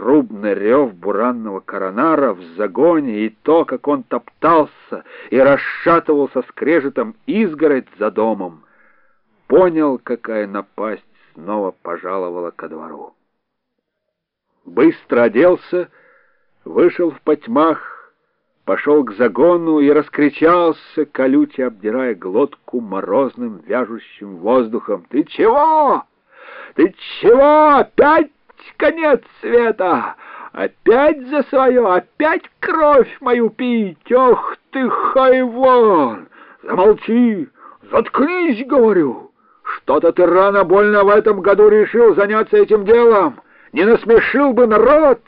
трубный рев буранного коронара в загоне и то, как он топтался и расшатывался скрежетом изгородь за домом, понял, какая напасть снова пожаловала ко двору. Быстро оделся, вышел в потьмах, пошел к загону и раскричался, колюче обдирая глотку морозным вяжущим воздухом. «Ты чего? Ты чего? Опять конец света! Опять за свое, опять кровь мою пить! Ох ты, хайвон! Замолчи! Заткнись, говорю! Что-то ты рано больно в этом году решил заняться этим делом! Не насмешил бы народ!»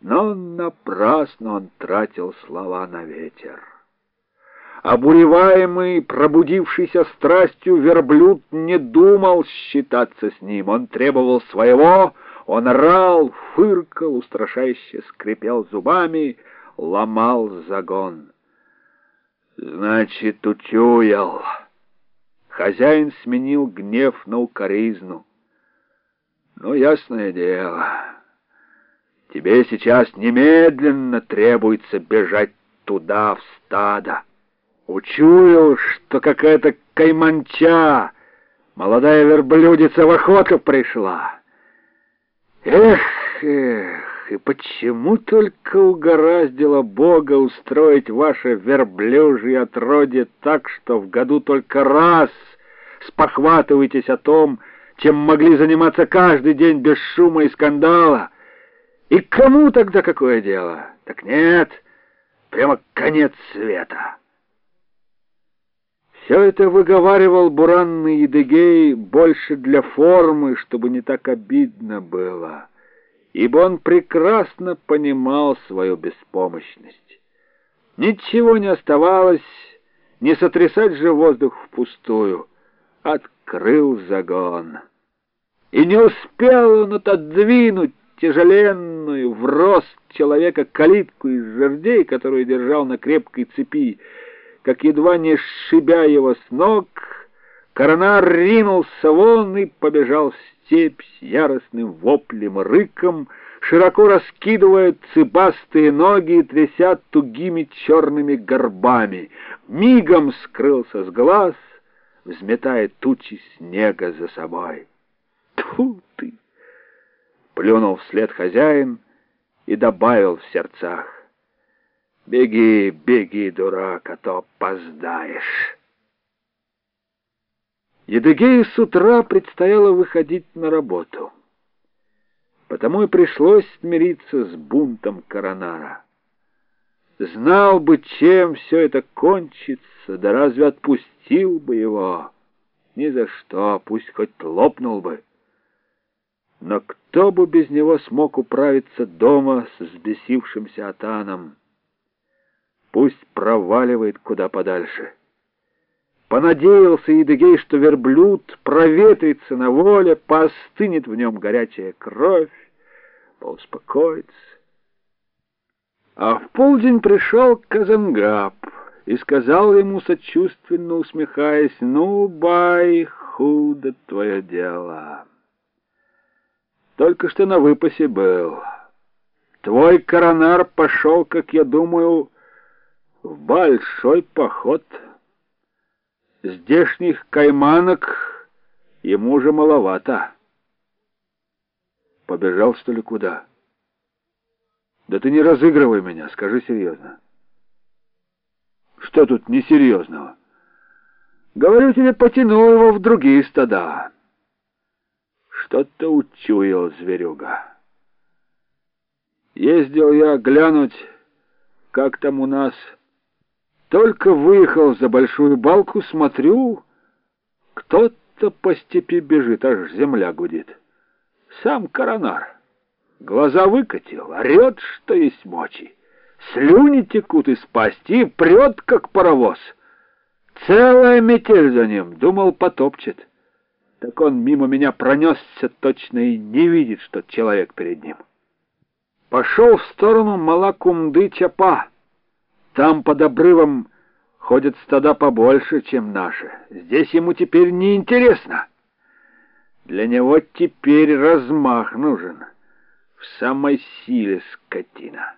Но напрасно он тратил слова на ветер. Обуреваемый, пробудившийся страстью, верблюд не думал считаться с ним. Он требовал своего, он орал, фыркал, устрашающе скрипел зубами, ломал загон. Значит, учуял. Хозяин сменил гнев на укоризну. Ну, ясное дело, тебе сейчас немедленно требуется бежать туда, в стадо. Учуял, что какая-то кайманча, молодая верблюдица в охоту пришла. Эх, эх, и почему только угораздило Бога устроить ваше верблюжье отродье так, что в году только раз спохватываетесь о том, чем могли заниматься каждый день без шума и скандала? И кому тогда какое дело? Так нет, прямо конец света». Все это выговаривал буранный Едыгей больше для формы, чтобы не так обидно было, ибо он прекрасно понимал свою беспомощность. Ничего не оставалось, не сотрясать же воздух впустую. Открыл загон. И не успел он отодвинуть тяжеленную в рост человека калитку из жердей, которую держал на крепкой цепи, как едва не сшибя его с ног, коронар ринулся вон и побежал в степь с яростным воплем и рыком, широко раскидывая цыбастые ноги и тряся тугими черными горбами. Мигом скрылся с глаз, взметая тучи снега за собой. Тьфу ты! Плюнул вслед хозяин и добавил в сердцах. Беги, беги, дурак, а то опоздаешь. Едыгею с утра предстояло выходить на работу. Потому и пришлось смириться с бунтом коронара. Знал бы, чем все это кончится, да разве отпустил бы его? Ни за что, пусть хоть лопнул бы. Но кто бы без него смог управиться дома с взбесившимся Атаном? Пусть проваливает куда подальше. Понадеялся Едыгей, что верблюд проветрится на воле, поостынет в нем горячая кровь, поуспокоится. А в полдень пришел Казангаб и сказал ему, сочувственно усмехаясь, «Ну, бай, худо твое дело. Только что на выпасе был. Твой коронар пошел, как я думаю, в большой поход. Здешних кайманок ему же маловато. Побежал, что ли, куда? Да ты не разыгрывай меня, скажи серьезно. Что тут несерьезного? Говорю тебе, потянул его в другие стада. Что-то учуял зверюга. Ездил я глянуть, как там у нас... Только выехал за большую балку, смотрю, кто-то по степи бежит, аж земля гудит. Сам коронар. Глаза выкатил, орет, что есть мочи. Слюни текут из пасти и прет, как паровоз. Целая метель за ним, думал, потопчет. Так он мимо меня пронесся точно и не видит, что человек перед ним. Пошел в сторону Малакумды-Чапа. Там под обрывом ходят стада побольше, чем наши. Здесь ему теперь не интересно. Для него теперь размах нужен. в самой силе скотина.